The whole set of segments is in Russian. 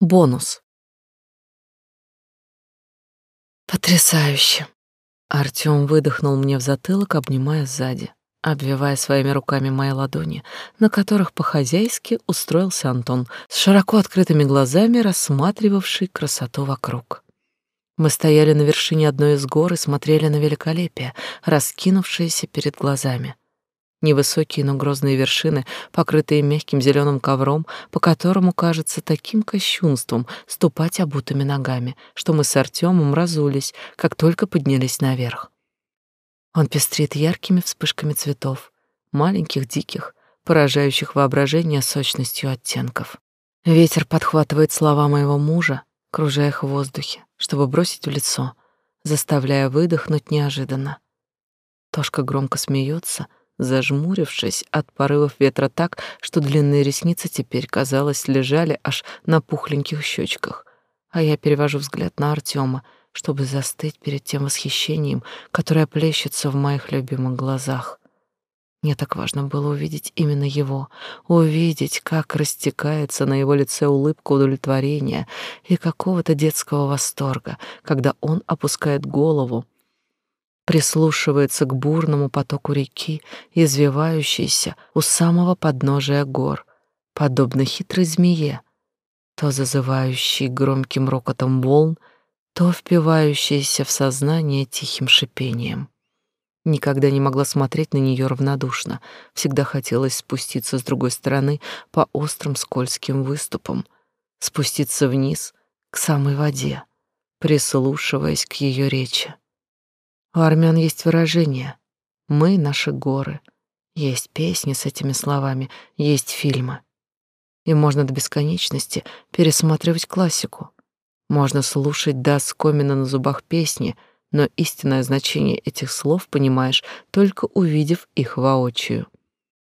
Бонус. Потрясающе. Артём выдохнул мне в затылок, обнимая сзади, обвивая своими руками мои ладони, на которых по-хозяйски устроился Антон, с широко открытыми глазами рассматривавший красоту вокруг. Мы стояли на вершине одной из гор и смотрели на великолепие, раскинувшееся перед глазами. Невысокие, но грозные вершины, покрытые мягким зеленым ковром, по которому кажется таким кощунством ступать обутыми ногами, что мы с Артемом разулись, как только поднялись наверх. Он пестрит яркими вспышками цветов, маленьких, диких, поражающих воображение сочностью оттенков. Ветер подхватывает слова моего мужа, кружая их в воздухе, чтобы бросить в лицо, заставляя выдохнуть неожиданно. Тошка громко смеется — зажмурившись от порывов ветра так, что длинные ресницы теперь, казалось, лежали аж на пухленьких щечках. А я перевожу взгляд на Артема, чтобы застыть перед тем восхищением, которое плещется в моих любимых глазах. Мне так важно было увидеть именно его, увидеть, как растекается на его лице улыбка удовлетворения и какого-то детского восторга, когда он опускает голову прислушивается к бурному потоку реки, извивающейся у самого подножия гор, подобно хитрой змее, то зазывающей громким рокотом волн, то впивающейся в сознание тихим шипением. Никогда не могла смотреть на нее равнодушно, всегда хотелось спуститься с другой стороны по острым скользким выступам, спуститься вниз к самой воде, прислушиваясь к ее речи. У армян есть выражение «мы — наши горы». Есть песни с этими словами, есть фильмы. И можно до бесконечности пересматривать классику. Можно слушать до скомина на зубах песни, но истинное значение этих слов понимаешь, только увидев их воочию.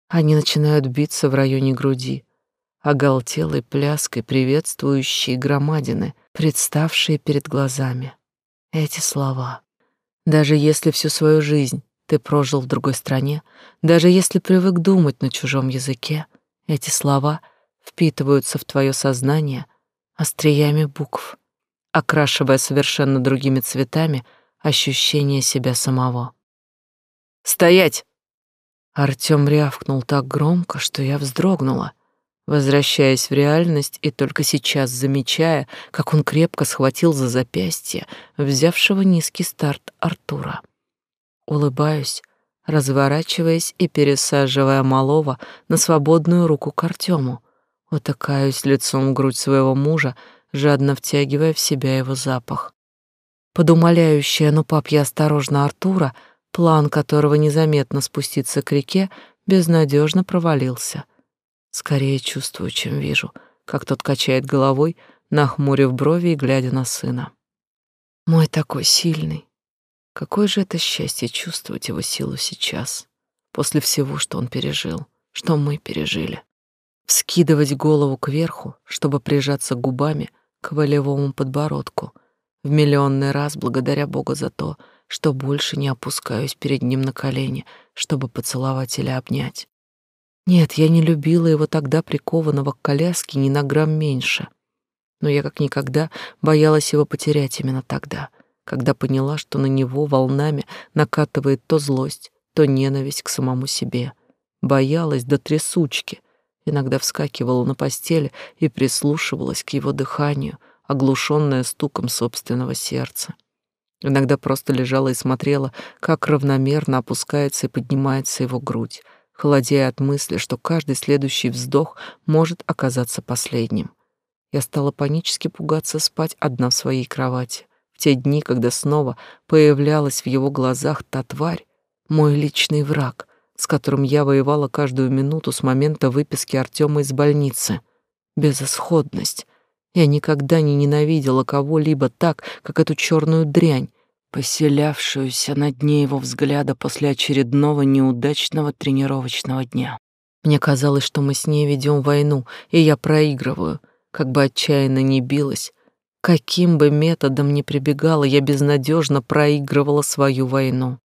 Они начинают биться в районе груди, оголтелой пляской приветствующие громадины, представшие перед глазами. Эти слова. Даже если всю свою жизнь ты прожил в другой стране, даже если привык думать на чужом языке, эти слова впитываются в твое сознание остриями букв, окрашивая совершенно другими цветами ощущение себя самого. «Стоять!» Артём рявкнул так громко, что я вздрогнула — возвращаясь в реальность и только сейчас замечая, как он крепко схватил за запястье взявшего низкий старт Артура. Улыбаюсь, разворачиваясь и пересаживая малого на свободную руку к Артему, утыкаюсь лицом в грудь своего мужа, жадно втягивая в себя его запах. Под умоляющее «ну, пап, я осторожно, Артура», план которого незаметно спуститься к реке, безнадежно провалился — Скорее чувствую, чем вижу, как тот качает головой, нахмурив брови и глядя на сына. Мой такой сильный. Какое же это счастье чувствовать его силу сейчас, после всего, что он пережил, что мы пережили. Вскидывать голову кверху, чтобы прижаться губами к волевому подбородку, в миллионный раз благодаря Богу за то, что больше не опускаюсь перед ним на колени, чтобы поцеловать или обнять. Нет, я не любила его тогда прикованного к коляске ни на грамм меньше. Но я как никогда боялась его потерять именно тогда, когда поняла, что на него волнами накатывает то злость, то ненависть к самому себе. Боялась до трясучки. Иногда вскакивала на постели и прислушивалась к его дыханию, оглушенная стуком собственного сердца. Иногда просто лежала и смотрела, как равномерно опускается и поднимается его грудь, холодея от мысли, что каждый следующий вздох может оказаться последним. Я стала панически пугаться спать одна в своей кровати. В те дни, когда снова появлялась в его глазах та тварь, мой личный враг, с которым я воевала каждую минуту с момента выписки Артема из больницы. Безысходность. Я никогда не ненавидела кого-либо так, как эту черную дрянь, поселявшуюся на дне его взгляда после очередного неудачного тренировочного дня. Мне казалось, что мы с ней ведем войну, и я проигрываю, как бы отчаянно ни билась. Каким бы методом ни прибегала, я безнадежно проигрывала свою войну.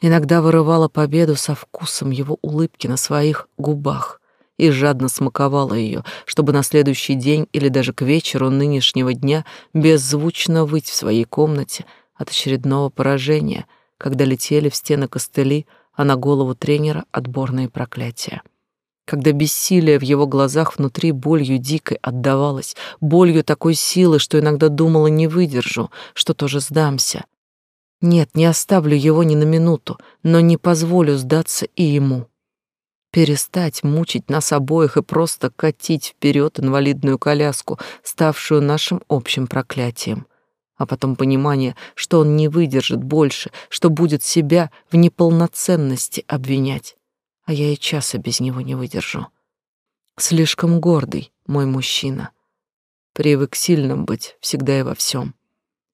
Иногда вырывала победу со вкусом его улыбки на своих губах и жадно смаковала ее, чтобы на следующий день или даже к вечеру нынешнего дня беззвучно выть в своей комнате от очередного поражения, когда летели в стены костыли, а на голову тренера отборные проклятия когда бессилие в его глазах внутри болью дикой отдавалось, болью такой силы, что иногда думала не выдержу, что тоже сдамся. Нет, не оставлю его ни на минуту, но не позволю сдаться и ему. Перестать мучить нас обоих и просто катить вперед инвалидную коляску, ставшую нашим общим проклятием. А потом понимание, что он не выдержит больше, что будет себя в неполноценности обвинять а я и часа без него не выдержу. Слишком гордый мой мужчина. Привык сильным быть всегда и во всем.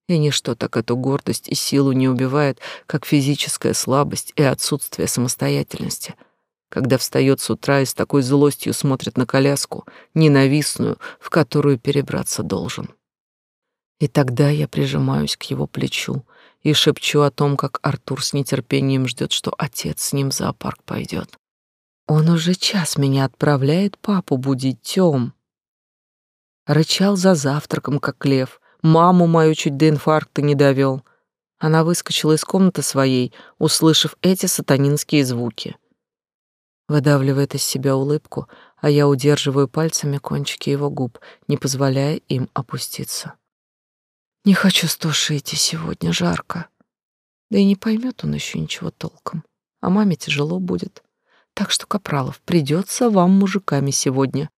И ничто так эту гордость и силу не убивает, как физическая слабость и отсутствие самостоятельности. Когда встает с утра и с такой злостью смотрит на коляску, ненавистную, в которую перебраться должен. И тогда я прижимаюсь к его плечу и шепчу о том, как Артур с нетерпением ждет, что отец с ним в зоопарк пойдет. Он уже час меня отправляет папу будить Тём. Рычал за завтраком, как лев. Маму мою чуть до инфаркта не довел. Она выскочила из комнаты своей, услышав эти сатанинские звуки. Выдавливает из себя улыбку, а я удерживаю пальцами кончики его губ, не позволяя им опуститься. Не хочу стушить, и сегодня жарко. Да и не поймет он еще ничего толком. А маме тяжело будет. Так что, Капралов, придется вам мужиками сегодня.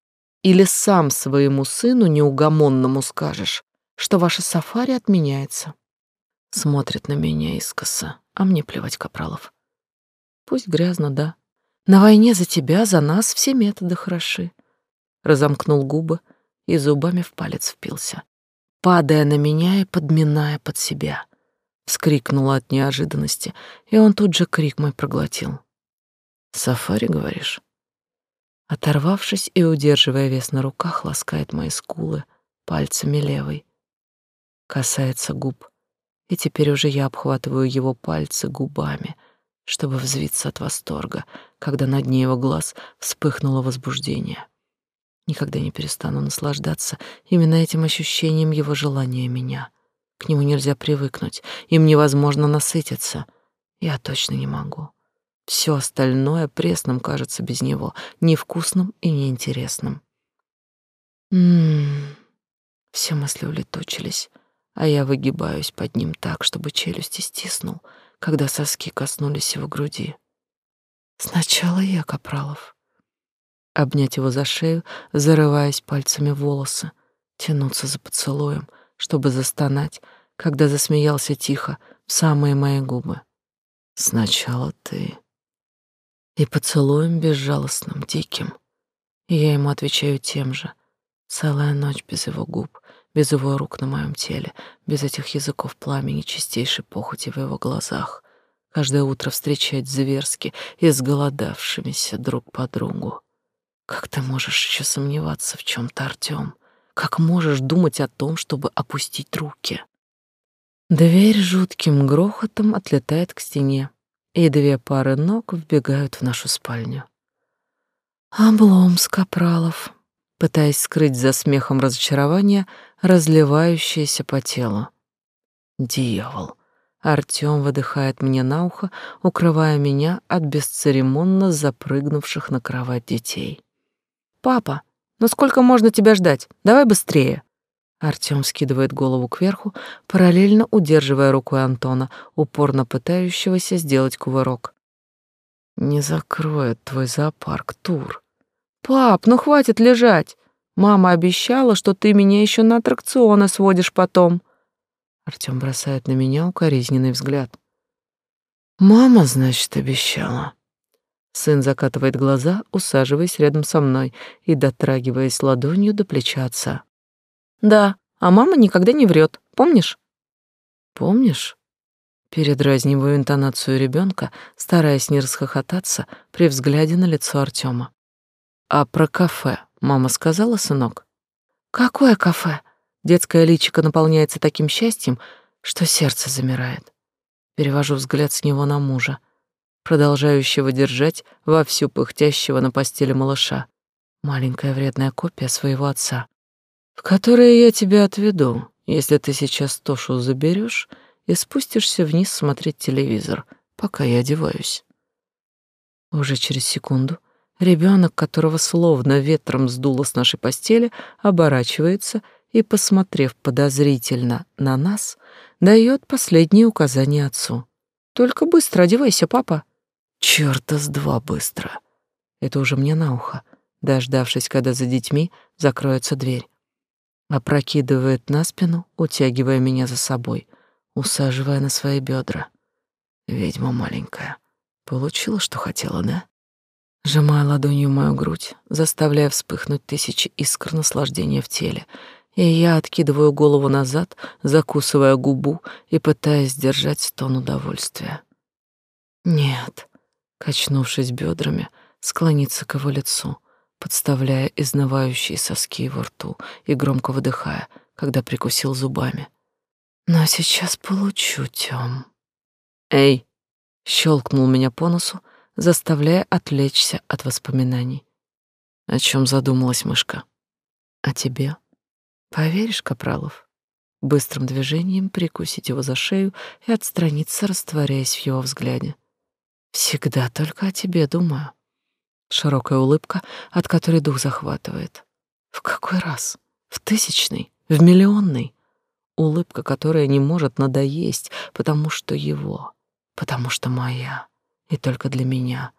Или сам своему сыну неугомонному скажешь, что ваше сафари отменяется. Смотрит на меня искоса, а мне плевать, Капралов. Пусть грязно, да. На войне за тебя, за нас все методы хороши. Разомкнул губы и зубами в палец впился падая на меня и подминая под себя. Вскрикнула от неожиданности, и он тут же крик мой проглотил. «Сафари, говоришь?» Оторвавшись и удерживая вес на руках, ласкает мои скулы пальцами левой. Касается губ, и теперь уже я обхватываю его пальцы губами, чтобы взвиться от восторга, когда на дне его глаз вспыхнуло возбуждение. Никогда не перестану наслаждаться именно этим ощущением его желания меня. К нему нельзя привыкнуть, им невозможно насытиться. Я точно не могу. Все остальное пресным кажется без него, невкусным и неинтересным. Ммм, все мысли улетучились, а я выгибаюсь под ним так, чтобы челюсти стиснул, когда соски коснулись его груди. Сначала я, Капралов обнять его за шею, зарываясь пальцами в волосы, тянуться за поцелуем, чтобы застонать, когда засмеялся тихо в самые мои губы. Сначала ты. И поцелуем безжалостным, диким. И я ему отвечаю тем же. Целая ночь без его губ, без его рук на моем теле, без этих языков пламени чистейшей похоти в его глазах. Каждое утро встречать зверски и сголодавшимися друг по другу. Как ты можешь еще сомневаться в чем-то, Артем? Как можешь думать о том, чтобы опустить руки? Дверь жутким грохотом отлетает к стене, и две пары ног вбегают в нашу спальню. Облом с пытаясь скрыть за смехом разочарование, разливающееся по телу. Дьявол! Артём выдыхает мне на ухо, укрывая меня от бесцеремонно запрыгнувших на кровать детей. «Папа, ну сколько можно тебя ждать? Давай быстрее!» Артём скидывает голову кверху, параллельно удерживая рукой Антона, упорно пытающегося сделать кувырок. «Не закроет твой зоопарк тур». «Пап, ну хватит лежать! Мама обещала, что ты меня еще на аттракционы сводишь потом». Артём бросает на меня укоризненный взгляд. «Мама, значит, обещала». Сын закатывает глаза, усаживаясь рядом со мной и дотрагиваясь ладонью до плеча отца. «Да, а мама никогда не врет, помнишь?» «Помнишь?» Передразниваю интонацию ребенка, стараясь не расхохотаться при взгляде на лицо Артема. «А про кафе мама сказала, сынок?» «Какое кафе?» Детское личико наполняется таким счастьем, что сердце замирает. Перевожу взгляд с него на мужа продолжающего держать вовсю пыхтящего на постели малыша. Маленькая вредная копия своего отца. В которое я тебя отведу, если ты сейчас Тошу заберешь и спустишься вниз смотреть телевизор, пока я одеваюсь. Уже через секунду ребенок, которого словно ветром сдуло с нашей постели, оборачивается и, посмотрев подозрительно на нас, дает последние указания отцу. «Только быстро одевайся, папа». «Чёрта с два быстро». Это уже мне на ухо, дождавшись, когда за детьми закроется дверь. Опрокидывает на спину, утягивая меня за собой, усаживая на свои бедра. Ведьма маленькая. Получила, что хотела, да? Сжимая ладонью мою грудь, заставляя вспыхнуть тысячи искр наслаждения в теле, и я откидываю голову назад, закусывая губу и пытаясь сдержать стон удовольствия. Нет, качнувшись бедрами, склониться к его лицу, подставляя изнывающие соски его рту и громко выдыхая, когда прикусил зубами. Но сейчас получу, Тём. Эй, щелкнул меня по носу, заставляя отвлечься от воспоминаний. О чем задумалась мышка? О тебе. Поверишь, Капралов? Быстрым движением прикусить его за шею и отстраниться, растворяясь в его взгляде. Всегда только о тебе думаю. Широкая улыбка, от которой дух захватывает. В какой раз? В тысячный? В миллионный? Улыбка, которая не может надоесть, потому что его, потому что моя, и только для меня.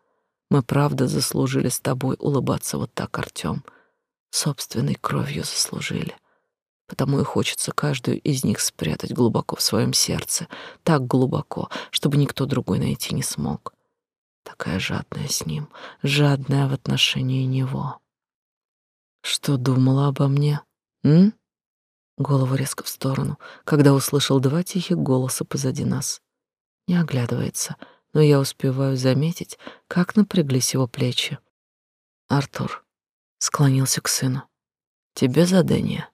Мы правда заслужили с тобой улыбаться вот так, Артём. Собственной кровью заслужили потому и хочется каждую из них спрятать глубоко в своем сердце, так глубоко, чтобы никто другой найти не смог. Такая жадная с ним, жадная в отношении него. Что думала обо мне? М? Голову резко в сторону, когда услышал два тихих голоса позади нас. Не оглядывается, но я успеваю заметить, как напряглись его плечи. Артур склонился к сыну. Тебе задание.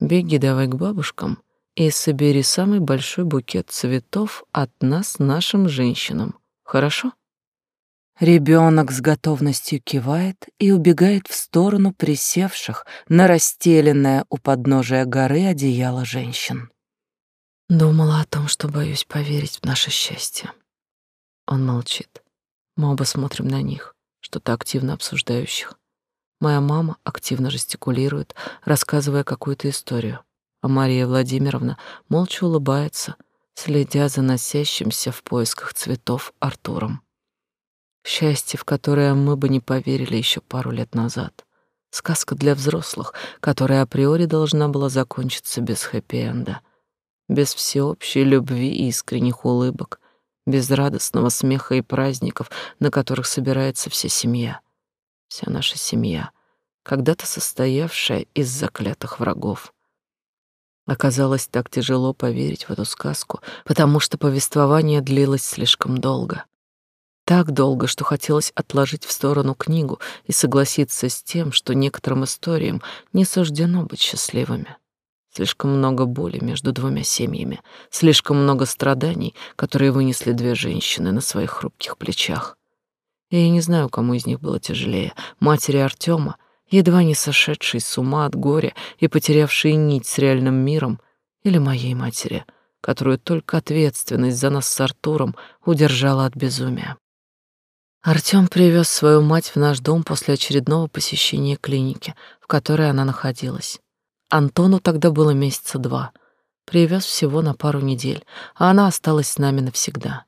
Беги давай к бабушкам и собери самый большой букет цветов от нас нашим женщинам. Хорошо? Ребенок с готовностью кивает и убегает в сторону присевших на расстеленное у подножия горы одеяло женщин. Думала о том, что боюсь поверить в наше счастье. Он молчит. Мы оба смотрим на них, что-то активно обсуждающих. Моя мама активно жестикулирует, рассказывая какую-то историю, а Мария Владимировна молча улыбается, следя за носящимся в поисках цветов Артуром. Счастье, в которое мы бы не поверили еще пару лет назад. Сказка для взрослых, которая априори должна была закончиться без хэппи-энда, без всеобщей любви и искренних улыбок, без радостного смеха и праздников, на которых собирается вся семья. Вся наша семья, когда-то состоявшая из заклятых врагов. Оказалось так тяжело поверить в эту сказку, потому что повествование длилось слишком долго. Так долго, что хотелось отложить в сторону книгу и согласиться с тем, что некоторым историям не суждено быть счастливыми. Слишком много боли между двумя семьями, слишком много страданий, которые вынесли две женщины на своих хрупких плечах. И я не знаю, кому из них было тяжелее, матери Артема едва не сошедшей с ума от горя и потерявшей нить с реальным миром, или моей матери, которую только ответственность за нас с Артуром удержала от безумия. Артём привез свою мать в наш дом после очередного посещения клиники, в которой она находилась. Антону тогда было месяца два. Привез всего на пару недель, а она осталась с нами навсегда.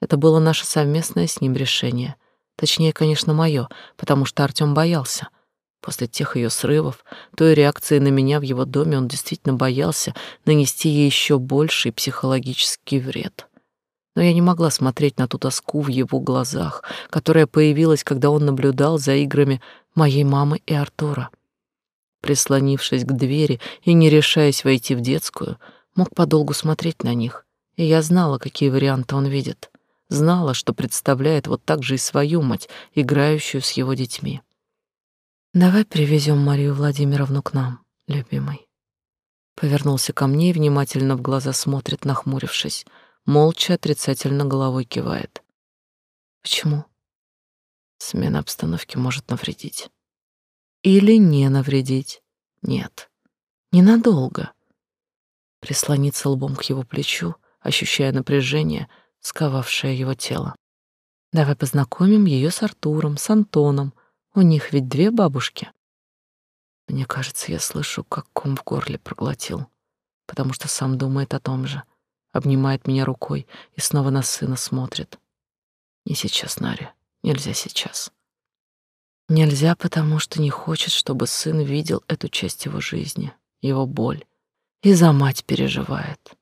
Это было наше совместное с ним решение. Точнее, конечно, мое, потому что Артём боялся — После тех ее срывов, той реакции на меня в его доме он действительно боялся нанести ей еще больший психологический вред. Но я не могла смотреть на ту тоску в его глазах, которая появилась, когда он наблюдал за играми моей мамы и Артура. Прислонившись к двери и не решаясь войти в детскую, мог подолгу смотреть на них, и я знала, какие варианты он видит. Знала, что представляет вот так же и свою мать, играющую с его детьми. Давай привезем Марию Владимировну к нам, любимый. Повернулся ко мне и внимательно в глаза смотрит, нахмурившись, молча отрицательно головой кивает. Почему? Смена обстановки может навредить. или не навредить. Нет, ненадолго. Прислониться лбом к его плечу, ощущая напряжение, сковавшее его тело. Давай познакомим ее с Артуром, с Антоном. У них ведь две бабушки. Мне кажется, я слышу, как ком в горле проглотил, потому что сам думает о том же. Обнимает меня рукой и снова на сына смотрит. Не сейчас, Наря, нельзя сейчас. Нельзя, потому что не хочет, чтобы сын видел эту часть его жизни, его боль. И за мать переживает.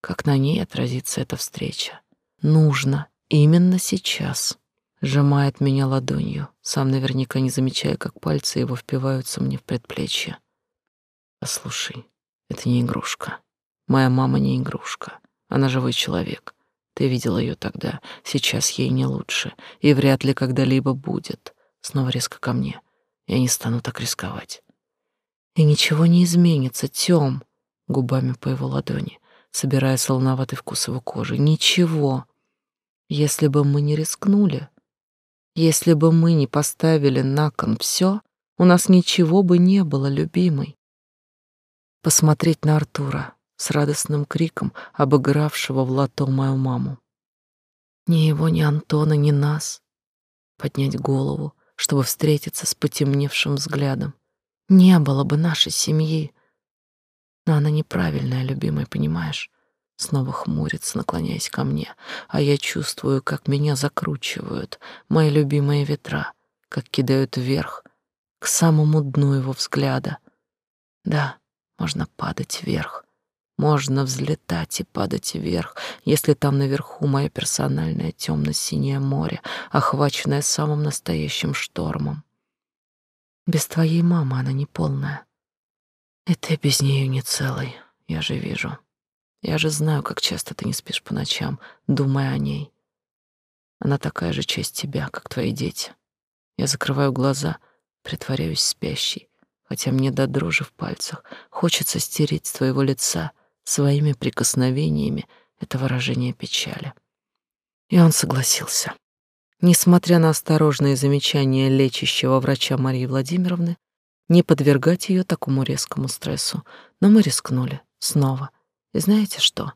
Как на ней отразится эта встреча. Нужно именно сейчас. Сжимает меня ладонью, сам наверняка не замечая, как пальцы его впиваются мне в предплечье. Послушай, это не игрушка. Моя мама не игрушка. Она живой человек. Ты видела ее тогда. Сейчас ей не лучше. И вряд ли когда-либо будет. Снова резко ко мне. Я не стану так рисковать. И ничего не изменится, Тём. Губами по его ладони, собирая солоноватый вкус его кожи. Ничего. Если бы мы не рискнули, если бы мы не поставили на кон все, у нас ничего бы не было, любимый. Посмотреть на Артура с радостным криком, обыгравшего в лото мою маму. Ни его, ни Антона, ни нас. Поднять голову, чтобы встретиться с потемневшим взглядом. Не было бы нашей семьи. Но она неправильная, любимая, понимаешь? Снова хмурится, наклоняясь ко мне, а я чувствую, как меня закручивают мои любимые ветра, как кидают вверх, к самому дну его взгляда. Да, можно падать вверх, можно взлетать и падать вверх, если там наверху мое персональное темно-синее море, охваченное самым настоящим штормом. Без твоей мамы она не полная. И ты без нее не целый, я же вижу. Я же знаю, как часто ты не спишь по ночам, думая о ней. Она такая же часть тебя, как твои дети. Я закрываю глаза, притворяюсь спящей, хотя мне до дрожи в пальцах хочется стереть с твоего лица своими прикосновениями это выражение печали. И он согласился. Несмотря на осторожные замечания лечащего врача Марии Владимировны, не подвергать ее такому резкому стрессу, но мы рискнули снова — и знаете что?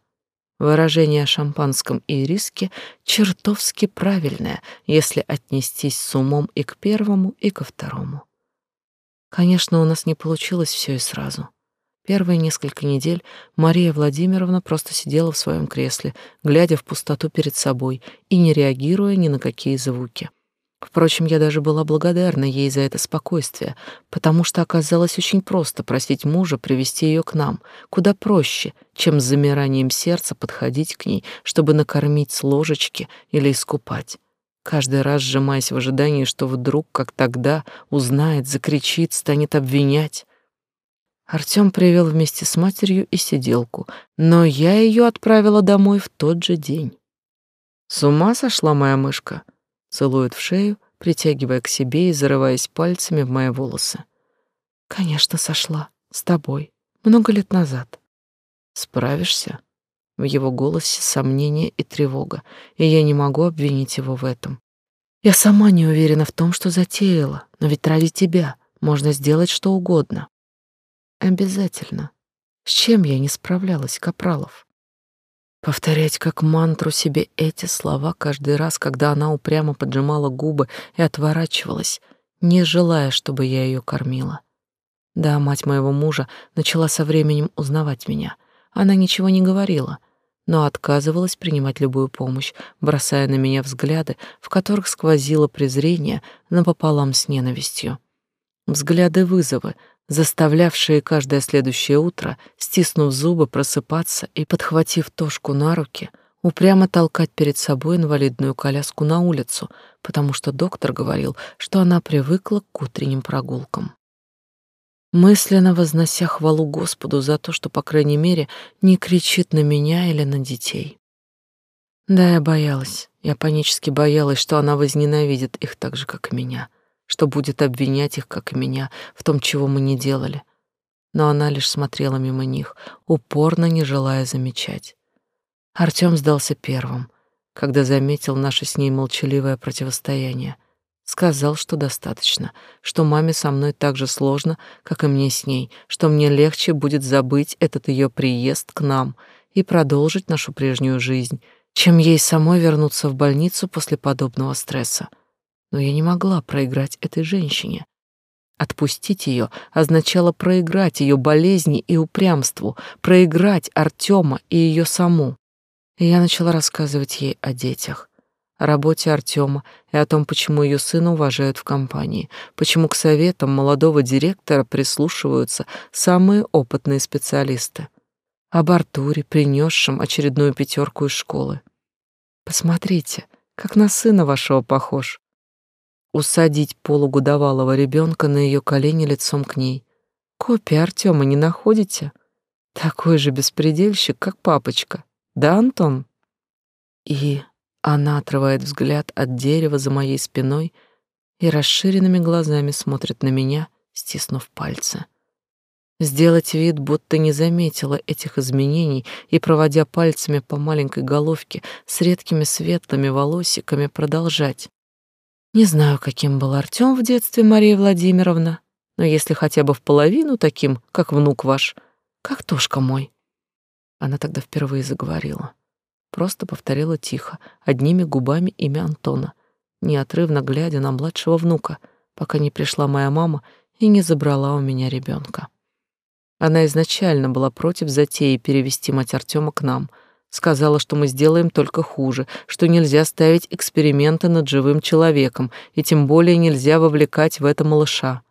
Выражение о шампанском и риске чертовски правильное, если отнестись с умом и к первому, и ко второму. Конечно, у нас не получилось все и сразу. Первые несколько недель Мария Владимировна просто сидела в своем кресле, глядя в пустоту перед собой и не реагируя ни на какие звуки. Впрочем, я даже была благодарна ей за это спокойствие, потому что оказалось очень просто просить мужа привести ее к нам, куда проще, чем с замиранием сердца подходить к ней, чтобы накормить с ложечки или искупать. Каждый раз сжимаясь в ожидании, что вдруг, как тогда, узнает, закричит, станет обвинять. Артём привел вместе с матерью и сиделку, но я ее отправила домой в тот же день. С ума сошла моя мышка целует в шею, притягивая к себе и зарываясь пальцами в мои волосы. Конечно, сошла. С тобой. Много лет назад. Справишься? В его голосе сомнение и тревога, и я не могу обвинить его в этом. Я сама не уверена в том, что затеяла, но ведь ради тебя можно сделать что угодно. Обязательно. С чем я не справлялась, Капралов? Повторять как мантру себе эти слова каждый раз, когда она упрямо поджимала губы и отворачивалась, не желая, чтобы я ее кормила. Да, мать моего мужа начала со временем узнавать меня. Она ничего не говорила, но отказывалась принимать любую помощь, бросая на меня взгляды, в которых сквозило презрение напополам с ненавистью. Взгляды вызовы, заставлявшие каждое следующее утро, стиснув зубы, просыпаться и, подхватив Тошку на руки, упрямо толкать перед собой инвалидную коляску на улицу, потому что доктор говорил, что она привыкла к утренним прогулкам. Мысленно вознося хвалу Господу за то, что, по крайней мере, не кричит на меня или на детей. Да, я боялась, я панически боялась, что она возненавидит их так же, как и меня — что будет обвинять их, как и меня, в том, чего мы не делали. Но она лишь смотрела мимо них, упорно не желая замечать. Артём сдался первым, когда заметил наше с ней молчаливое противостояние. Сказал, что достаточно, что маме со мной так же сложно, как и мне с ней, что мне легче будет забыть этот ее приезд к нам и продолжить нашу прежнюю жизнь, чем ей самой вернуться в больницу после подобного стресса. Но я не могла проиграть этой женщине. Отпустить ее означало проиграть ее болезни и упрямству, проиграть Артема и ее саму. И я начала рассказывать ей о детях, о работе Артема и о том, почему ее сына уважают в компании, почему к советам молодого директора прислушиваются самые опытные специалисты. Об Артуре, принесшем очередную пятерку из школы. Посмотрите, как на сына вашего похож. Усадить полугодовалого ребенка на ее колени лицом к ней. Копия Артема не находите? Такой же беспредельщик, как папочка. Да, Антон? И она отрывает взгляд от дерева за моей спиной и расширенными глазами смотрит на меня, стиснув пальцы. Сделать вид, будто не заметила этих изменений и, проводя пальцами по маленькой головке с редкими светлыми волосиками, продолжать. Не знаю, каким был Артём в детстве, Мария Владимировна, но если хотя бы в половину таким, как внук ваш, как Тошка мой. Она тогда впервые заговорила. Просто повторила тихо, одними губами имя Антона, неотрывно глядя на младшего внука, пока не пришла моя мама и не забрала у меня ребенка. Она изначально была против затеи перевести мать Артема к нам. Сказала, что мы сделаем только хуже, что нельзя ставить эксперименты над живым человеком, и тем более нельзя вовлекать в это малыша.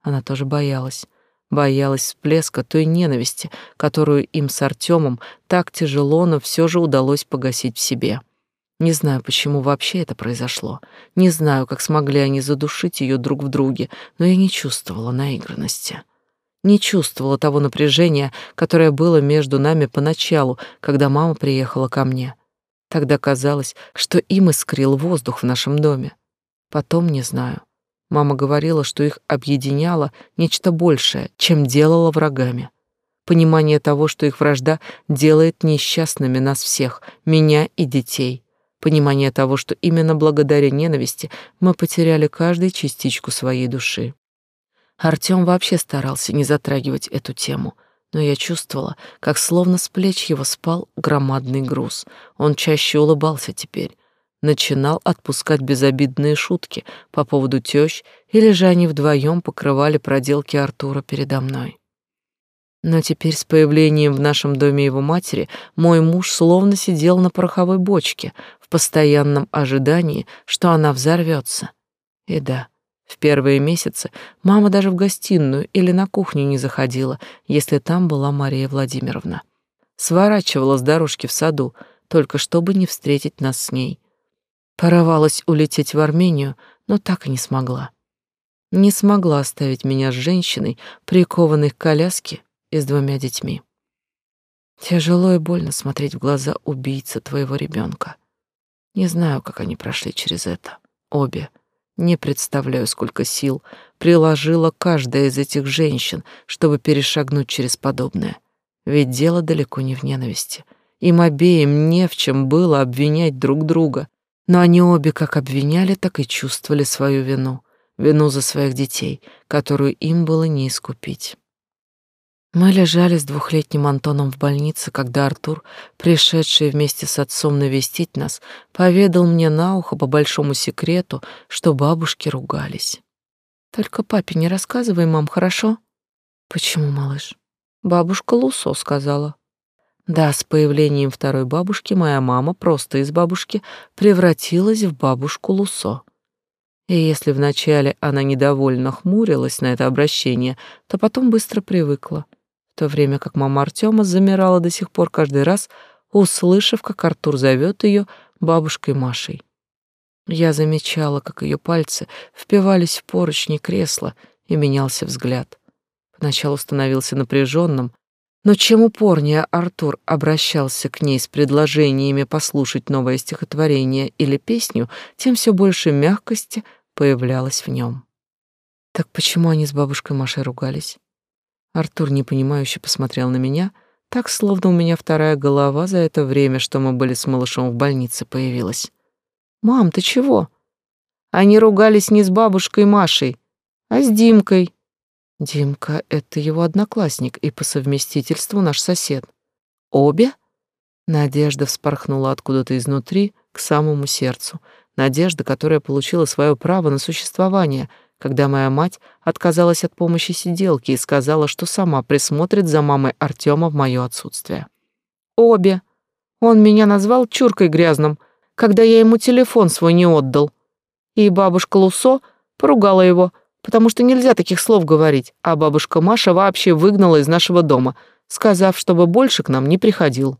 Она тоже боялась боялась всплеска той ненависти, которую им с Артемом так тяжело, но все же удалось погасить в себе. Не знаю, почему вообще это произошло. Не знаю, как смогли они задушить ее друг в друге, но я не чувствовала наигранности. Не чувствовала того напряжения, которое было между нами поначалу, когда мама приехала ко мне. Тогда казалось, что им искрил воздух в нашем доме. Потом не знаю. Мама говорила, что их объединяло нечто большее, чем делало врагами. Понимание того, что их вражда делает несчастными нас всех, меня и детей. Понимание того, что именно благодаря ненависти мы потеряли каждую частичку своей души. Артём вообще старался не затрагивать эту тему, но я чувствовала, как словно с плеч его спал громадный груз. Он чаще улыбался теперь, начинал отпускать безобидные шутки по поводу тещ, или же они вдвоем покрывали проделки Артура передо мной. Но теперь с появлением в нашем доме его матери мой муж словно сидел на пороховой бочке в постоянном ожидании, что она взорвется. И да, в первые месяцы мама даже в гостиную или на кухню не заходила, если там была Мария Владимировна. Сворачивала с дорожки в саду, только чтобы не встретить нас с ней. Порывалась улететь в Армению, но так и не смогла. Не смогла оставить меня с женщиной, прикованной к коляске и с двумя детьми. Тяжело и больно смотреть в глаза убийцы твоего ребенка. Не знаю, как они прошли через это. Обе. Не представляю, сколько сил приложила каждая из этих женщин, чтобы перешагнуть через подобное. Ведь дело далеко не в ненависти. Им обеим не в чем было обвинять друг друга. Но они обе как обвиняли, так и чувствовали свою вину, вину за своих детей, которую им было не искупить. Мы лежали с двухлетним Антоном в больнице, когда Артур, пришедший вместе с отцом навестить нас, поведал мне на ухо по большому секрету, что бабушки ругались. Только папе не рассказывай, мам, хорошо? Почему, малыш? Бабушка Лусо сказала. Да, с появлением второй бабушки моя мама просто из бабушки превратилась в бабушку Лусо. И если вначале она недовольно хмурилась на это обращение, то потом быстро привыкла, то время как мама Артема замирала до сих пор каждый раз, услышав, как Артур зовет ее бабушкой Машей. Я замечала, как ее пальцы впивались в поручни кресла, и менялся взгляд. Поначалу становился напряженным, но чем упорнее Артур обращался к ней с предложениями послушать новое стихотворение или песню, тем все больше мягкости появлялось в нем. Так почему они с бабушкой Машей ругались? Артур непонимающе посмотрел на меня, так словно у меня вторая голова за это время, что мы были с малышом в больнице, появилась. «Мам, ты чего?» Они ругались не с бабушкой Машей, а с Димкой. Димка — это его одноклассник и по совместительству наш сосед. Обе? Надежда вспорхнула откуда-то изнутри к самому сердцу. Надежда, которая получила свое право на существование, когда моя мать отказалась от помощи сиделки и сказала, что сама присмотрит за мамой Артема в мое отсутствие. Обе. Он меня назвал чуркой грязным, когда я ему телефон свой не отдал. И бабушка Лусо поругала его, потому что нельзя таких слов говорить, а бабушка Маша вообще выгнала из нашего дома, сказав, чтобы больше к нам не приходил.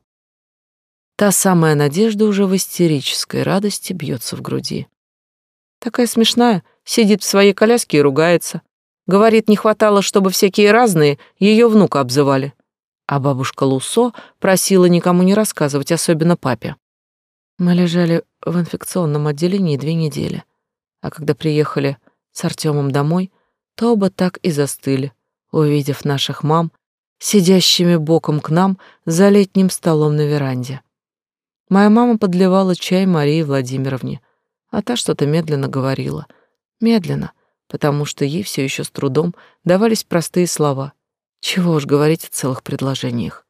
Та самая надежда уже в истерической радости бьется в груди. Такая смешная, сидит в своей коляске и ругается. Говорит, не хватало, чтобы всякие разные ее внука обзывали. А бабушка Лусо просила никому не рассказывать, особенно папе. Мы лежали в инфекционном отделении две недели. А когда приехали с Артемом домой, то оба так и застыли, увидев наших мам, сидящими боком к нам за летним столом на веранде. Моя мама подливала чай Марии Владимировне, а та что-то медленно говорила. Медленно, потому что ей все еще с трудом давались простые слова. Чего уж говорить о целых предложениях.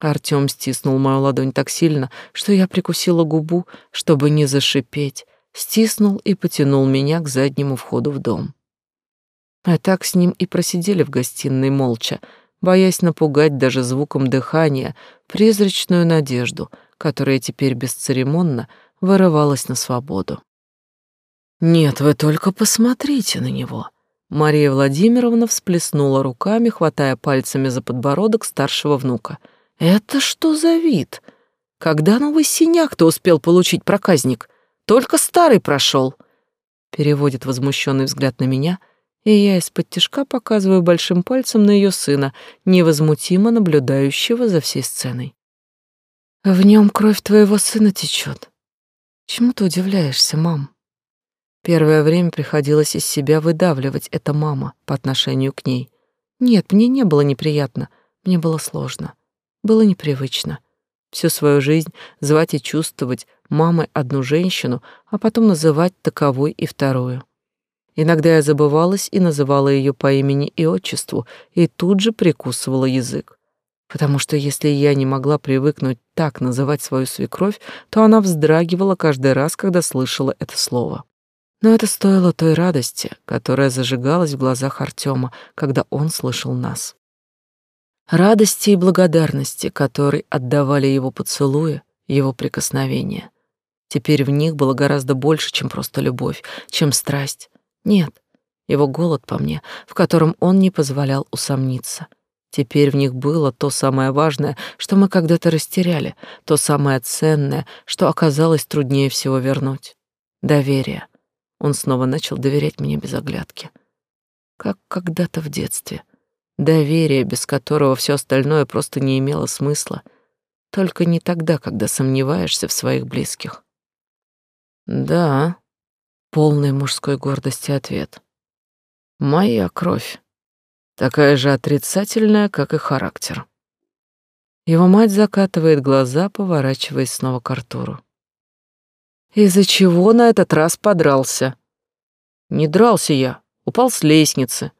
Артём стиснул мою ладонь так сильно, что я прикусила губу, чтобы не зашипеть, стиснул и потянул меня к заднему входу в дом. А так с ним и просидели в гостиной молча, боясь напугать даже звуком дыхания призрачную надежду, которая теперь бесцеремонно вырывалась на свободу. «Нет, вы только посмотрите на него!» Мария Владимировна всплеснула руками, хватая пальцами за подбородок старшего внука. «Это что за вид? Когда новый синяк-то успел получить проказник? Только старый прошел. Переводит возмущенный взгляд на меня, и я из-под тишка показываю большим пальцем на ее сына, невозмутимо наблюдающего за всей сценой. В нем кровь твоего сына течет. Чему ты удивляешься, мам? Первое время приходилось из себя выдавливать это мама по отношению к ней. Нет, мне не было неприятно, мне было сложно, было непривычно. Всю свою жизнь звать и чувствовать мамой одну женщину, а потом называть таковой и вторую. Иногда я забывалась и называла ее по имени и отчеству, и тут же прикусывала язык. Потому что если я не могла привыкнуть так называть свою свекровь, то она вздрагивала каждый раз, когда слышала это слово. Но это стоило той радости, которая зажигалась в глазах Артема, когда он слышал нас. Радости и благодарности, которой отдавали его поцелуи, его прикосновения. Теперь в них было гораздо больше, чем просто любовь, чем страсть. Нет, его голод по мне, в котором он не позволял усомниться. Теперь в них было то самое важное, что мы когда-то растеряли, то самое ценное, что оказалось труднее всего вернуть. Доверие. Он снова начал доверять мне без оглядки. Как когда-то в детстве. Доверие, без которого все остальное просто не имело смысла. Только не тогда, когда сомневаешься в своих близких. Да, полный мужской гордости ответ. Моя кровь. Такая же отрицательная, как и характер. Его мать закатывает глаза, поворачиваясь снова к Артуру. Из-за чего на этот раз подрался? Не дрался я, упал с лестницы.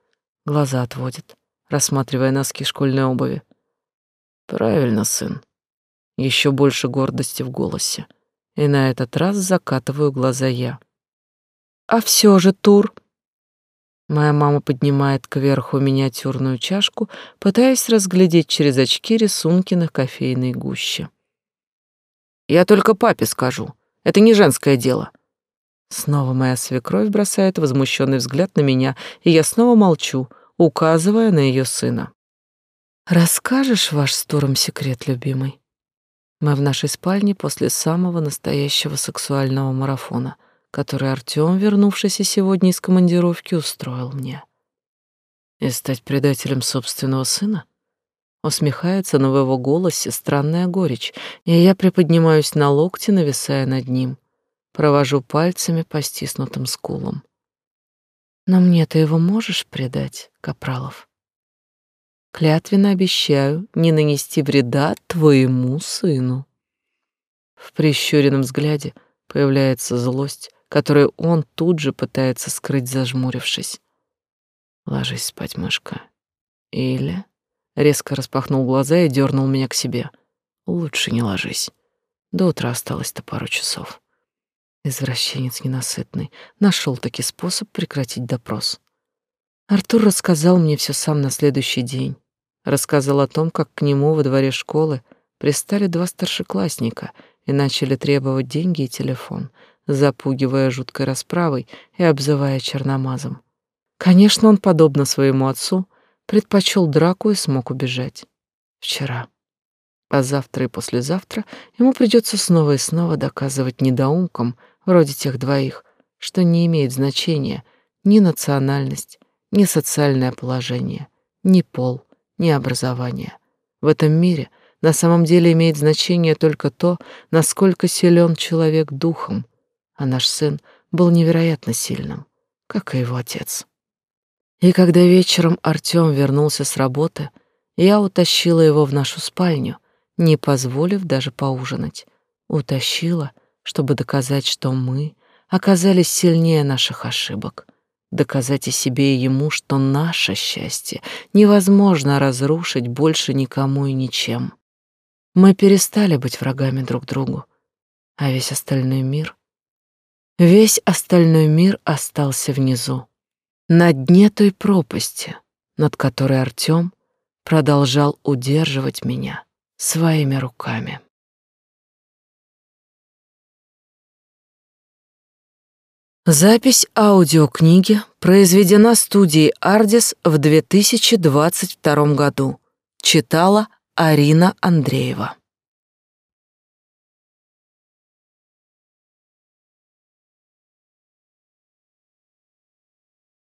Глаза отводит, рассматривая носки школьной обуви. Правильно, сын. Еще больше гордости в голосе и на этот раз закатываю глаза я. А все же, Тур. Моя мама поднимает кверху миниатюрную чашку, пытаясь разглядеть через очки рисунки на кофейной гуще. Я только папе скажу. Это не женское дело. Снова моя свекровь бросает возмущенный взгляд на меня, и я снова молчу, указывая на ее сына. Расскажешь ваш с секрет, любимый? Мы в нашей спальне после самого настоящего сексуального марафона, который Артём, вернувшийся сегодня из командировки, устроил мне. И стать предателем собственного сына? Усмехается, но в его голосе странная горечь, и я приподнимаюсь на локте, нависая над ним. Провожу пальцами по стиснутым скулам. Но мне ты его можешь предать, Капралов? Клятвенно обещаю не нанести вреда твоему сыну. В прищуренном взгляде появляется злость, которые он тут же пытается скрыть, зажмурившись. Ложись спать, мышка. Или резко распахнул глаза и дернул меня к себе. Лучше не ложись. До утра осталось-то пару часов. Извращенец ненасытный нашел таки способ прекратить допрос. Артур рассказал мне все сам на следующий день. Рассказал о том, как к нему во дворе школы пристали два старшеклассника и начали требовать деньги и телефон, запугивая жуткой расправой и обзывая черномазом. Конечно, он, подобно своему отцу, предпочел драку и смог убежать. Вчера. А завтра и послезавтра ему придется снова и снова доказывать недоумкам, вроде тех двоих, что не имеет значения ни национальность, ни социальное положение, ни пол, ни образование. В этом мире на самом деле имеет значение только то, насколько силен человек духом, а наш сын был невероятно сильным, как и его отец. И когда вечером Артём вернулся с работы, я утащила его в нашу спальню, не позволив даже поужинать. Утащила, чтобы доказать, что мы оказались сильнее наших ошибок — доказать и себе, и ему, что наше счастье невозможно разрушить больше никому и ничем. Мы перестали быть врагами друг другу, а весь остальной мир... Весь остальной мир остался внизу, на дне той пропасти, над которой Артём продолжал удерживать меня своими руками. Запись аудиокниги произведена студией «Ардис» в 2022 году. Читала Арина Андреева.